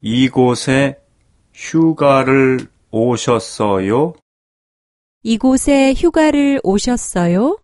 이곳에 휴가를 오셨어요? 이곳에 휴가를 오셨어요?